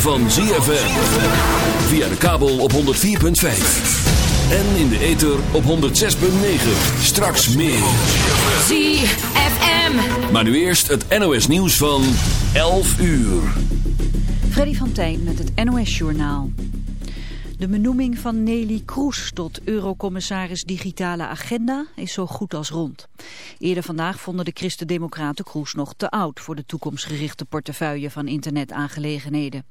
van ZFM. Via de kabel op 104.5. En in de ether op 106.9. Straks meer. ZFM. Maar nu eerst het NOS nieuws van 11 uur. Freddy van Tijn met het NOS Journaal. De benoeming van Nelly Kroes tot Eurocommissaris Digitale Agenda is zo goed als rond. Eerder vandaag vonden de Christen-Democraten Kroes nog te oud voor de toekomstgerichte portefeuille van internetaangelegenheden.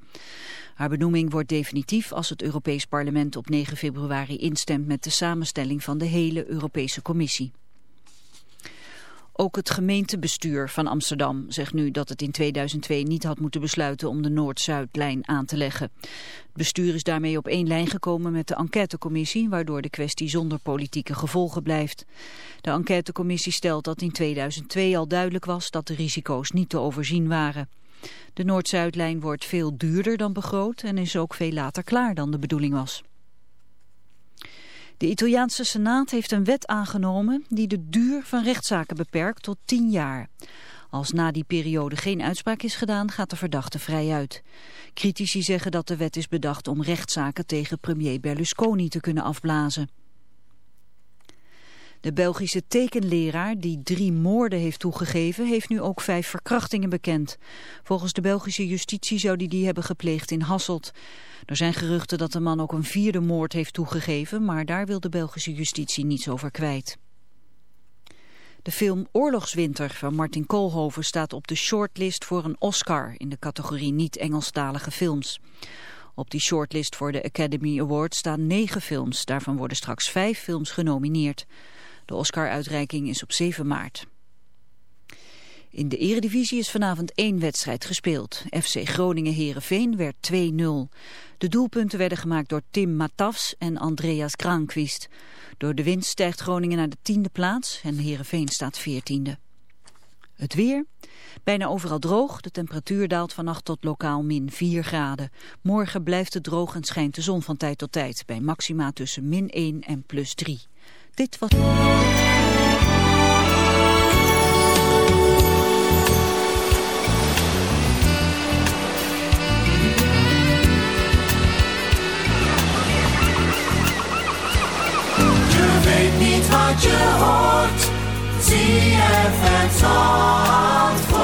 Haar benoeming wordt definitief als het Europees Parlement op 9 februari instemt met de samenstelling van de hele Europese Commissie. Ook het gemeentebestuur van Amsterdam zegt nu dat het in 2002 niet had moeten besluiten om de Noord-Zuidlijn aan te leggen. Het bestuur is daarmee op één lijn gekomen met de enquêtecommissie, waardoor de kwestie zonder politieke gevolgen blijft. De enquêtecommissie stelt dat in 2002 al duidelijk was dat de risico's niet te overzien waren. De Noord-Zuidlijn wordt veel duurder dan begroot en is ook veel later klaar dan de bedoeling was. De Italiaanse Senaat heeft een wet aangenomen die de duur van rechtszaken beperkt tot 10 jaar. Als na die periode geen uitspraak is gedaan, gaat de verdachte vrij uit. Critici zeggen dat de wet is bedacht om rechtszaken tegen premier Berlusconi te kunnen afblazen. De Belgische tekenleraar die drie moorden heeft toegegeven... heeft nu ook vijf verkrachtingen bekend. Volgens de Belgische justitie zou die die hebben gepleegd in Hasselt. Er zijn geruchten dat de man ook een vierde moord heeft toegegeven... maar daar wil de Belgische justitie niets over kwijt. De film Oorlogswinter van Martin Koolhoven staat op de shortlist voor een Oscar... in de categorie niet-Engelstalige films. Op die shortlist voor de Academy Awards staan negen films. Daarvan worden straks vijf films genomineerd. De Oscar-uitreiking is op 7 maart. In de eredivisie is vanavond één wedstrijd gespeeld. FC Groningen-Herenveen werd 2-0. De doelpunten werden gemaakt door Tim Matafs en Andreas Granqvist. Door de winst stijgt Groningen naar de tiende plaats en Herenveen staat veertiende. Het weer. Bijna overal droog. De temperatuur daalt vannacht tot lokaal min 4 graden. Morgen blijft het droog en schijnt de zon van tijd tot tijd. Bij maxima tussen min 1 en plus 3. Dit. Je weet niet wat je hoort. ZFM Zandvoort.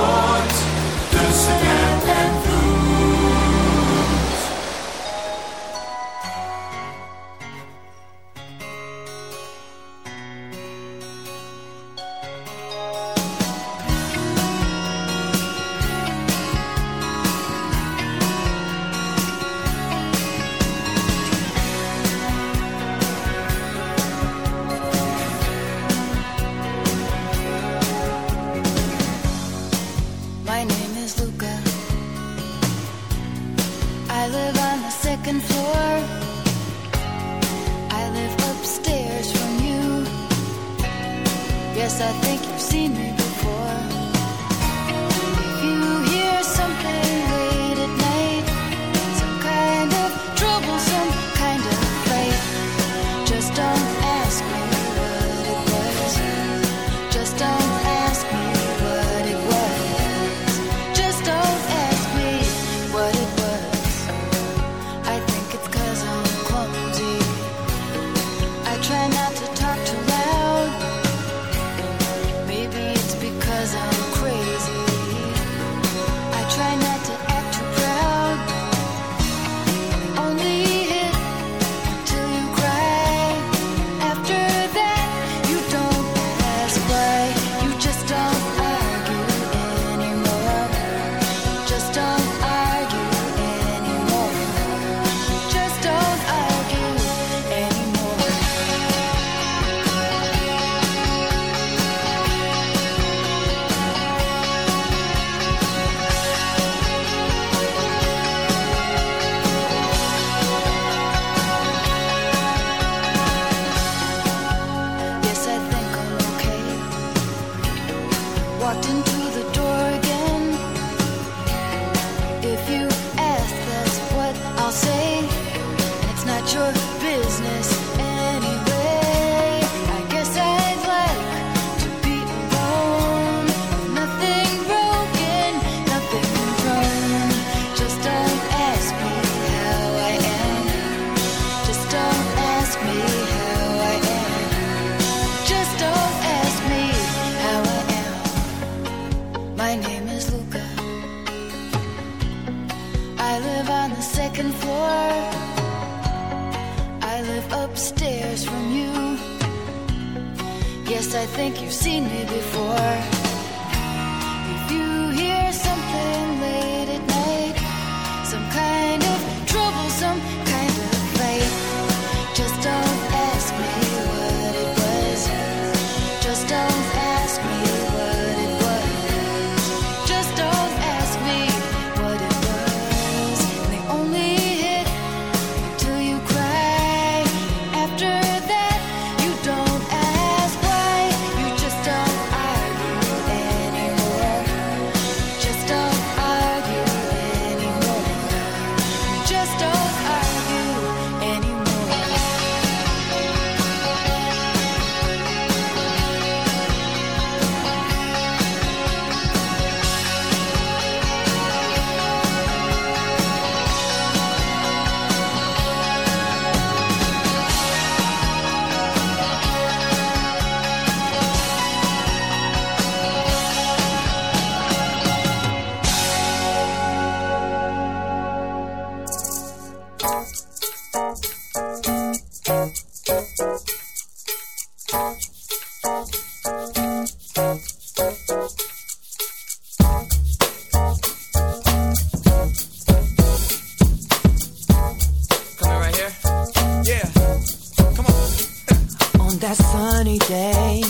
sunny day.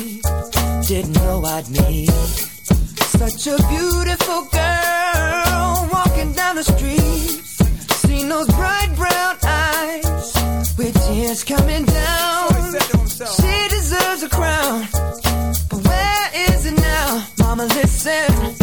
Didn't know I'd meet such a beautiful girl walking down the street. Seen those bright brown eyes with tears coming down. She deserves a crown, but where is it now, Mama? Listen.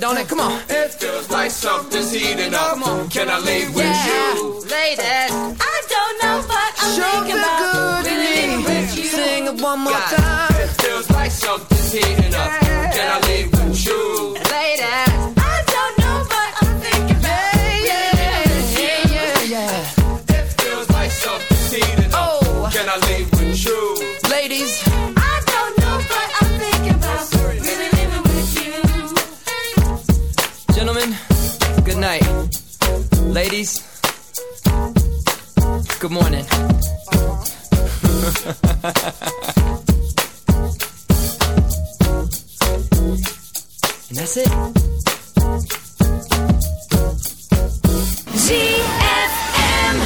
don't it? Come on. It feels like something's heating up. Come on. Can I leave with yeah, you? ladies? I don't know but I'm sure thinking about. good in me. Sing it one more God. time. It feels like something's heating up. Ladies, good morning. and that's it. G F M.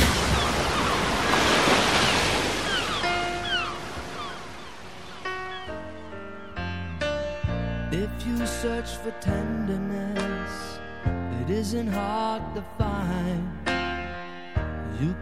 If you search for tenderness, it isn't hard to find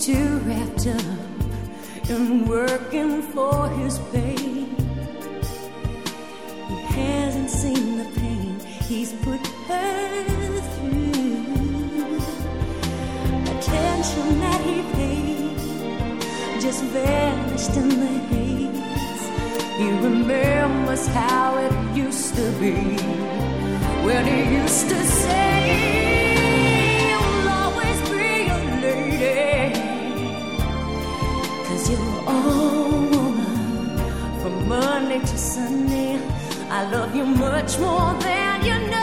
Too wrapped up in working for his pay. He hasn't seen the pain he's put her through. Attention that he paid just vanished in the haze. He remembers how it used to be when he used to say, all woman from Monday to Sunday. I love you much more than you know.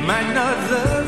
You might not love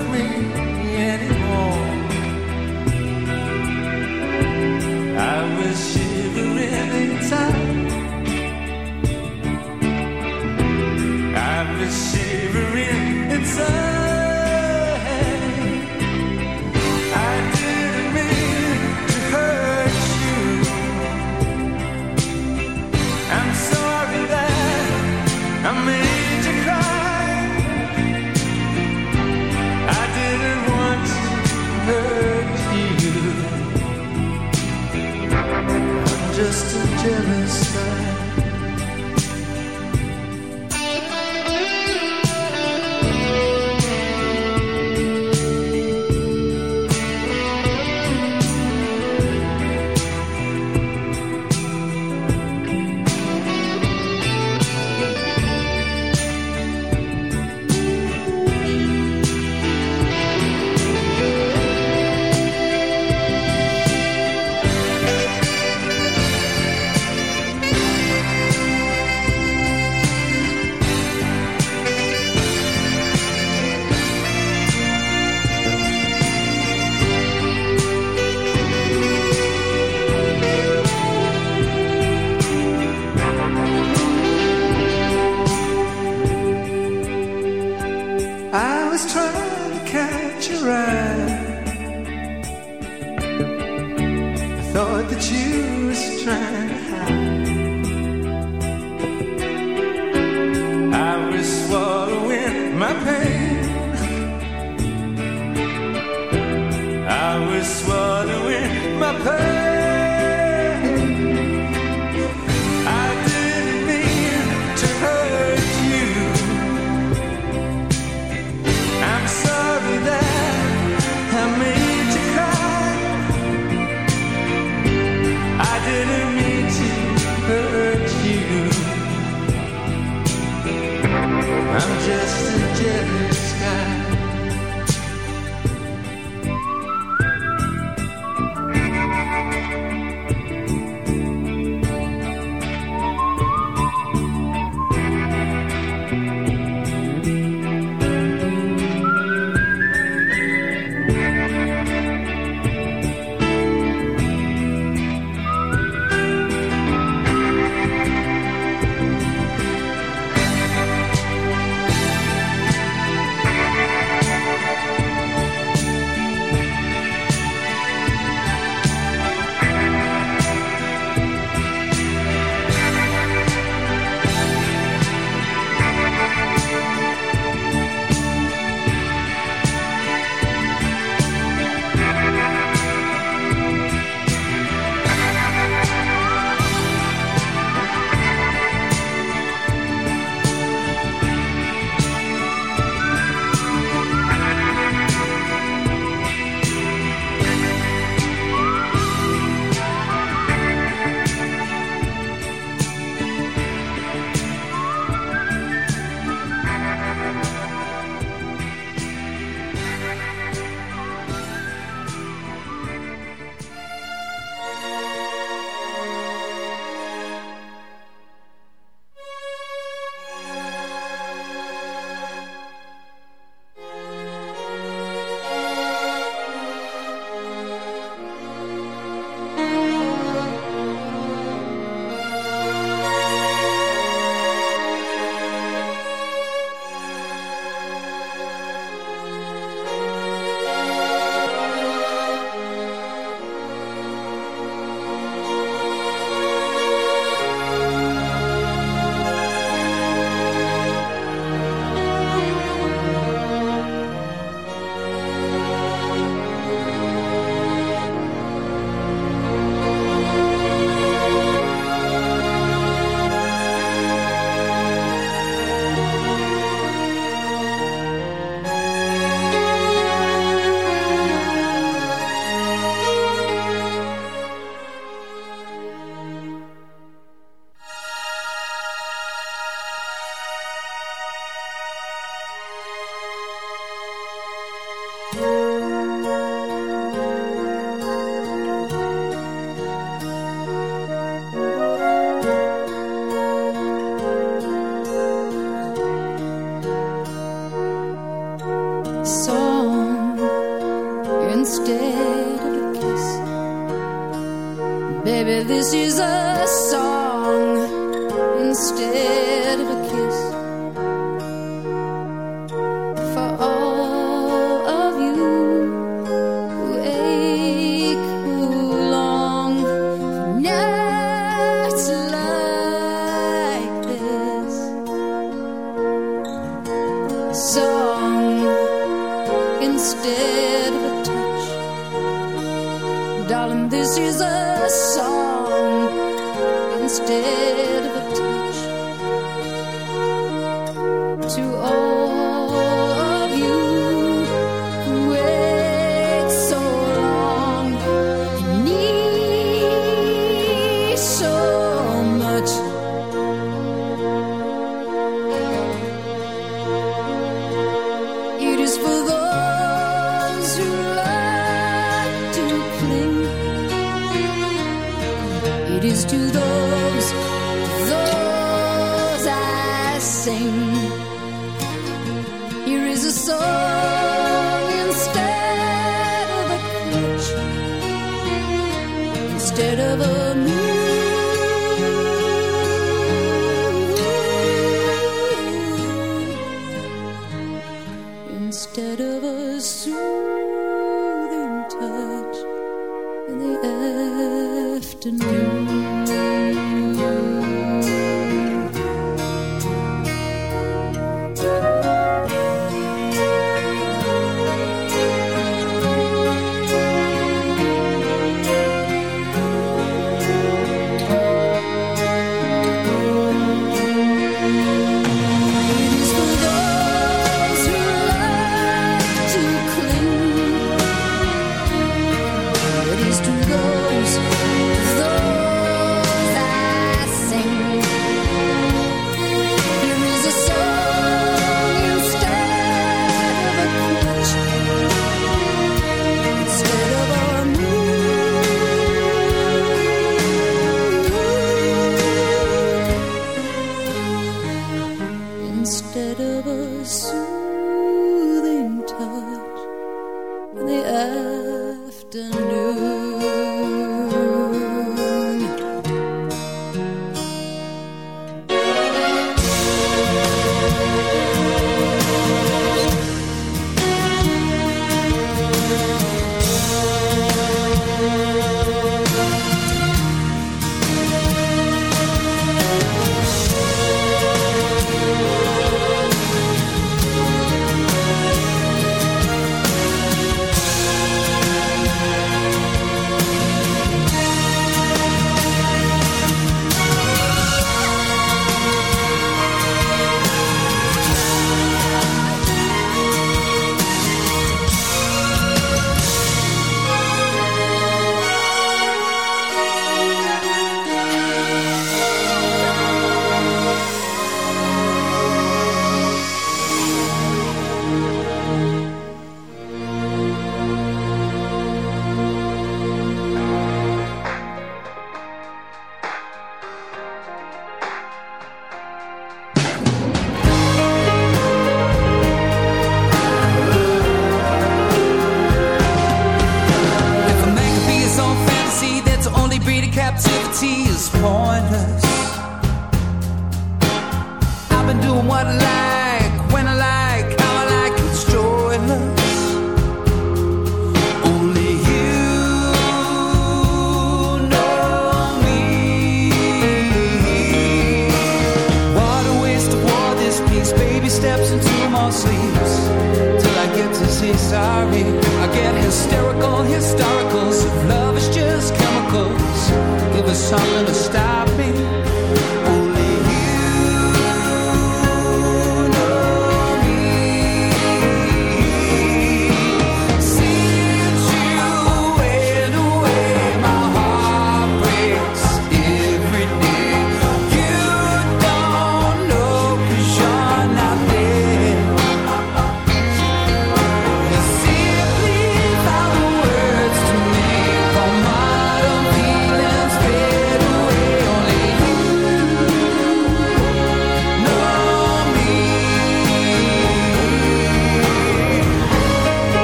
I thought that you was trying to hide.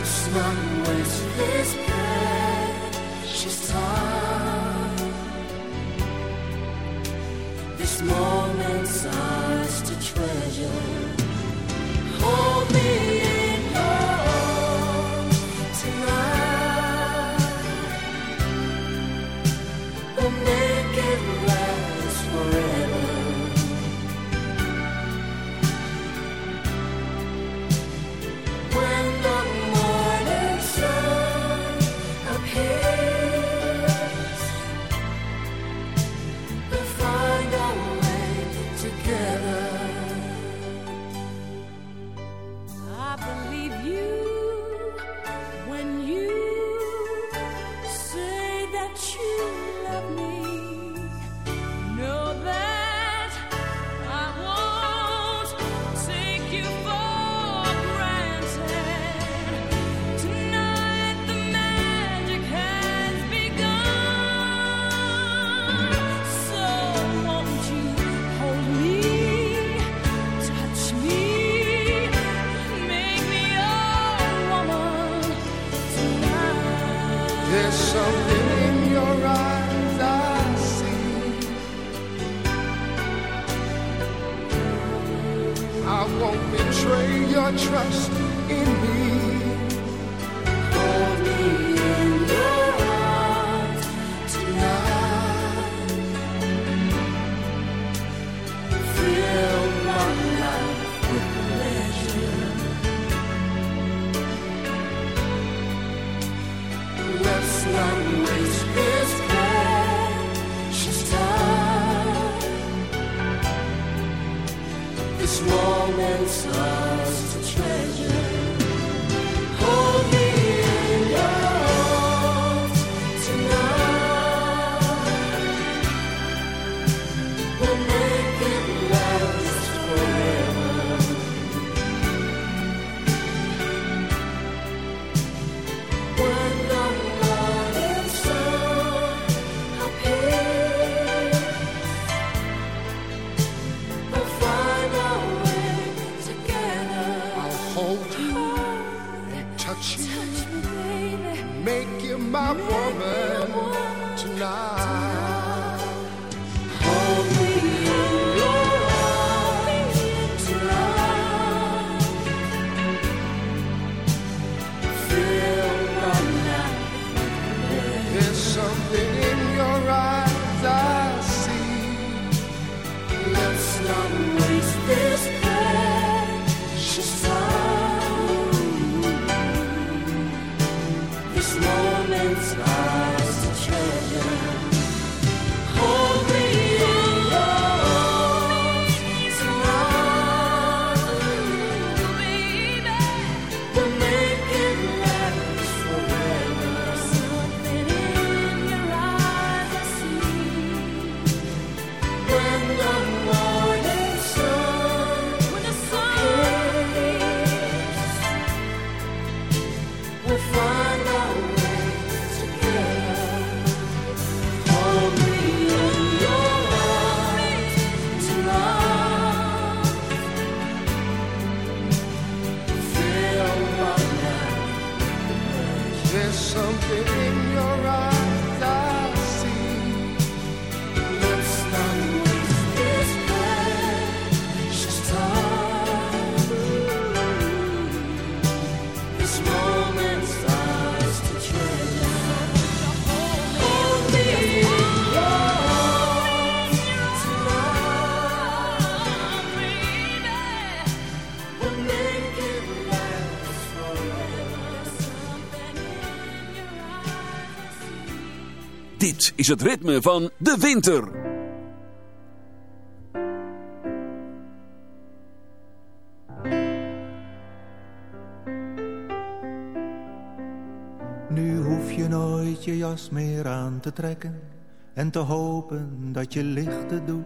Which one was his is het ritme van de winter. Nu hoef je nooit je jas meer aan te trekken en te hopen dat je lichten doet.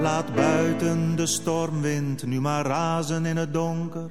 Laat buiten de stormwind nu maar razen in het donker,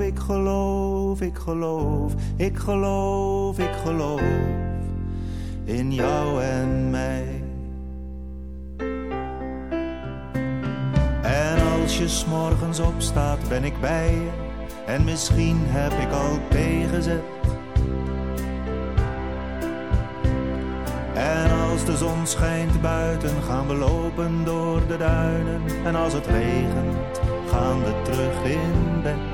ik geloof, ik geloof, ik geloof, ik geloof in jou en mij. En als je s'morgens opstaat, ben ik bij je en misschien heb ik al tegenzet. En als de zon schijnt buiten, gaan we lopen door de duinen. En als het regent, gaan we terug in bed.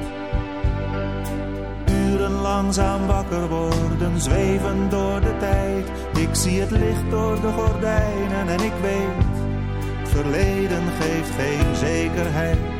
Langzaam wakker worden, zweven door de tijd. Ik zie het licht door de gordijnen en ik weet, het verleden geeft geen zekerheid.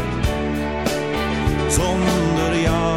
Zonder jou.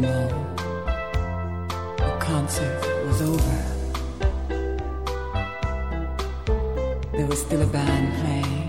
The concert was over. There was still a band playing.